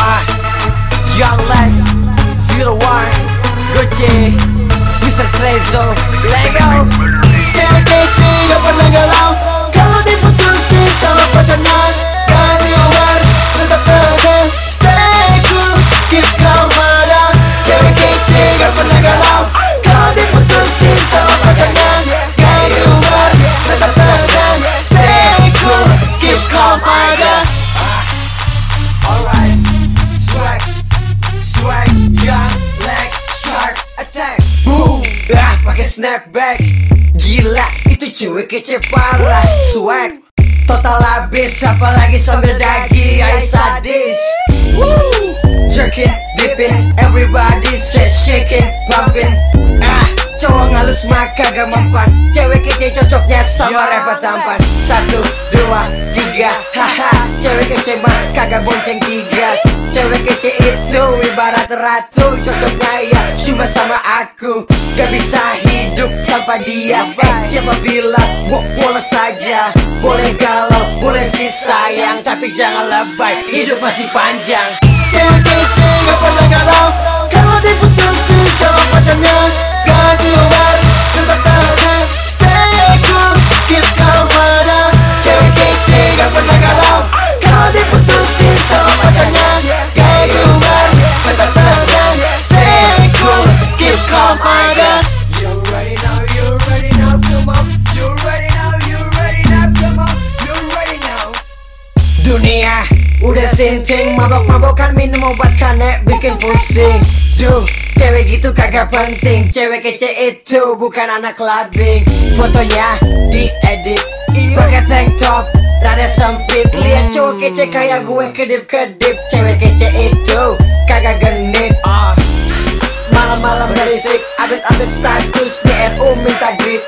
Ah, Young Lex, Zero One, Gucci, Mr. Strezo, Lego. Snapback. Gila, itu cewek kece parah. Swag, total habis, apalagi sambil dagi, I sadis. Woo, jerking, dipping, everybody says shaking, pumping. Ah, cowok ngalus mah kagak mempan. Cewek kece cocoknya sama rapper tampan. Satu, dua, tiga, haha. Cewek kece mah kagak bonceng tiga. Cewek kece itu ibarat ratu Cocoknya ya cuma sama aku. Gak bisa hidup tanpa dia. Eh siapa bilang wo boleh saja. Boleh galau, boleh sih sayang Tapi jangan lebay, hidup masih panjang. Cewek kece gak pernah galau Kalau diputusin Dunia. Udah sinting Mabok-mabokan minum obat kane bikin pusing. Duh, cewek gitu kagak penting. Cewek kece itu bukan anak clubbing. Fotonya diedit Pakai tank top, rada sempit. Lihat cowok kece kayak gue kedip-kedip. Cewek kece itu kagak genit. Ah, Malam-malam berisik Abit-abit status DRU minta grit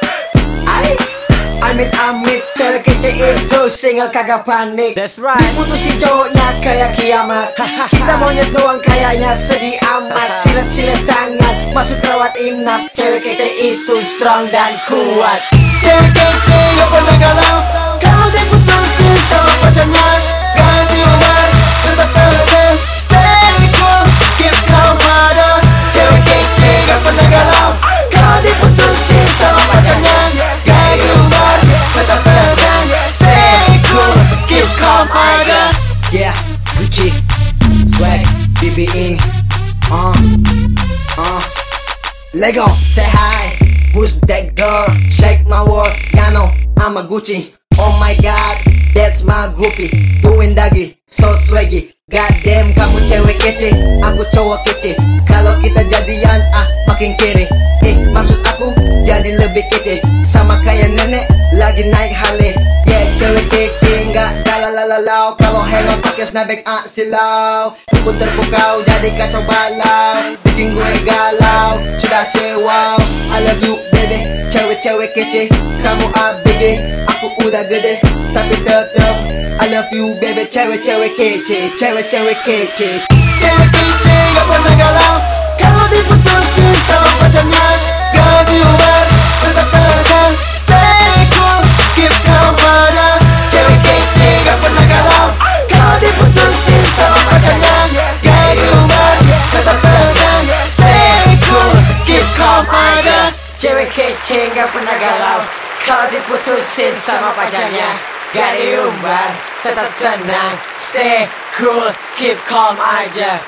Ay, Amit-amit Cewek kece itu single kagak panik. That's right. Diputusin cowoknya kayak kiamat. Cinta monyet doang kayaknya sedih amat. Silet-silet tangan Masuk lewat inap. Cewek kece itu strong dan kuat. Cewek kece gak pernah galau. Kalau diputusin sama pacarnya BB Inc Uh, uh. Lego, say hi. Who's that girl? Shake my world. Gano, I'm a Gucci. Oh my god, that's my groupie. Doing dagi, so swaggy. Goddamn kamu cewek kece Aku cowok kece. Kalau kita jadian ah makin kere Eh maksud aku jadi lebih kece. Sama kayak nenek lagi naik Harley. Yeah cewek kece nggak galalalau Kalau hangout pakai snapback ah silau Aku terpukau jadi kacau balau. Bikin gue galau Sudah wow I love you baby Cewek-cewek kece. Kamu ABG Aku udah gede. Tapi tetep I love you baby Cewek-cewek kece Cewek-cewek kece Cewek kece Kece gak pernah galau Kalau diputusin sama pacarnya. Gak diumbar Tetap tenang Stay cool Keep calm aja